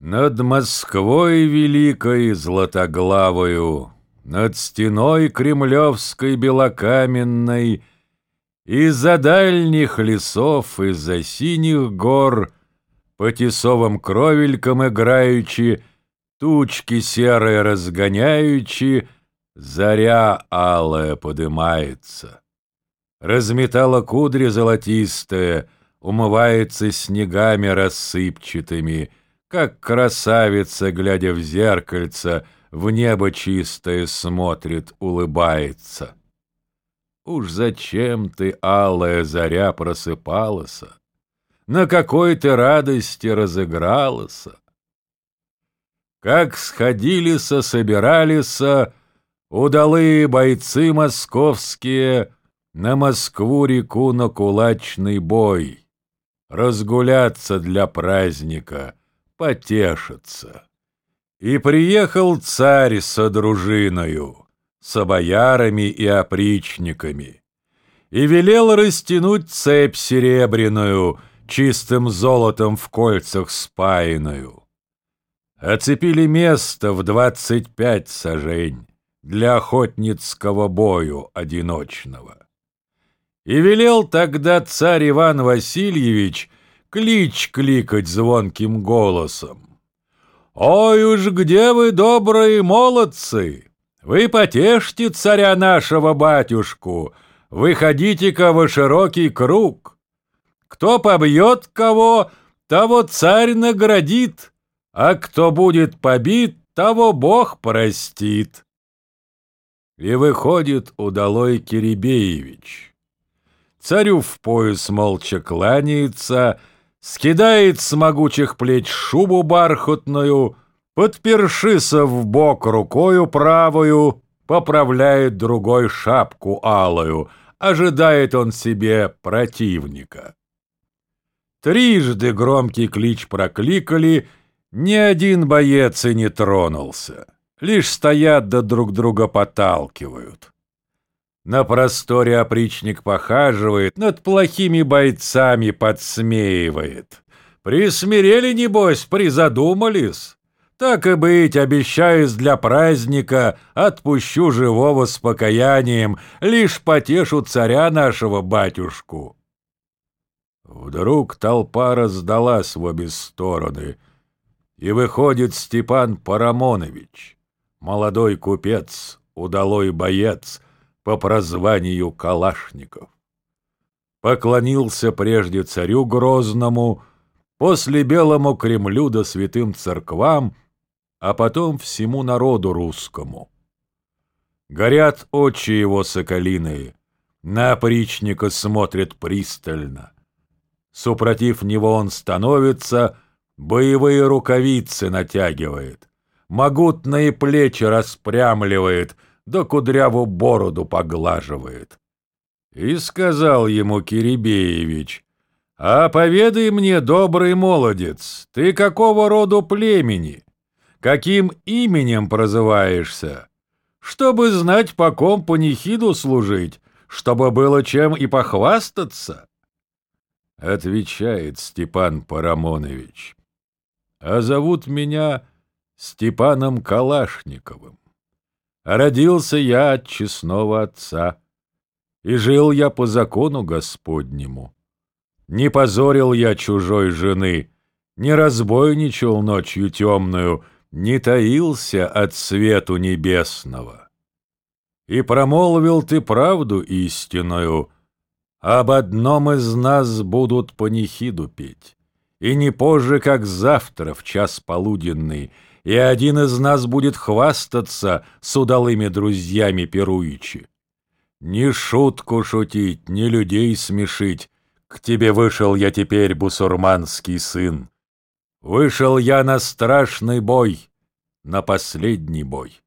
Над Москвой великой златоглавою, Над стеной кремлевской белокаменной, Из-за дальних лесов, из-за синих гор, По тесовым кровелькам играючи, Тучки серые разгоняючи, Заря алая подымается. Разметала кудри золотистые, Умывается снегами рассыпчатыми, как красавица, глядя в зеркальце, в небо чистое смотрит, улыбается. Уж зачем ты, алая заря, просыпалась? На какой ты радости разыгралась? Как сходились, собирались удалые бойцы московские на Москву-реку на кулачный бой, разгуляться для праздника — потешиться. И приехал царь со дружиною, с боярами и опричниками, и велел растянуть цепь серебряную, чистым золотом в кольцах спаянную. Оцепили место в двадцать пять сажень для охотницкого бою одиночного. И велел тогда царь Иван Васильевич клич кликать звонким голосом. «Ой уж где вы, добрые молодцы! Вы потешьте царя нашего батюшку, выходите-ка во широкий круг. Кто побьет кого, того царь наградит, а кто будет побит, того Бог простит». И выходит удалой Киребеевич. Царю в пояс молча кланяется, скидает с могучих плеч шубу бархатную, подпершися в бок рукою правую, поправляет другой шапку алую, ожидает он себе противника. Трижды громкий клич прокликали, ни один боец и не тронулся, лишь стоят да друг друга поталкивают. На просторе опричник похаживает, над плохими бойцами подсмеивает. Присмирели, небось, призадумались. Так и быть, обещаюсь для праздника, отпущу живого с покаянием, лишь потешу царя нашего батюшку. Вдруг толпа раздалась в обе стороны, и выходит Степан Парамонович, молодой купец, удалой боец — по прозванию Калашников. Поклонился прежде царю Грозному, после Белому Кремлю да святым церквам, а потом всему народу русскому. Горят очи его соколиные, на опричника смотрит пристально. Супротив него он становится, боевые рукавицы натягивает, могутные плечи распрямливает — да кудряву бороду поглаживает. И сказал ему Кирибеевич, «А поведай мне, добрый молодец, ты какого роду племени? Каким именем прозываешься? Чтобы знать, по ком панихиду служить, чтобы было чем и похвастаться?» Отвечает Степан Парамонович, «А зовут меня Степаном Калашниковым. Родился я от честного отца, и жил я по закону Господнему. Не позорил я чужой жены, не разбойничал ночью темную, не таился от свету небесного. И промолвил ты правду истинную, об одном из нас будут панихиду петь, и не позже, как завтра в час полуденный — и один из нас будет хвастаться с удалыми друзьями пируичи. Ни шутку шутить, ни людей смешить. К тебе вышел я теперь, бусурманский сын. Вышел я на страшный бой, на последний бой.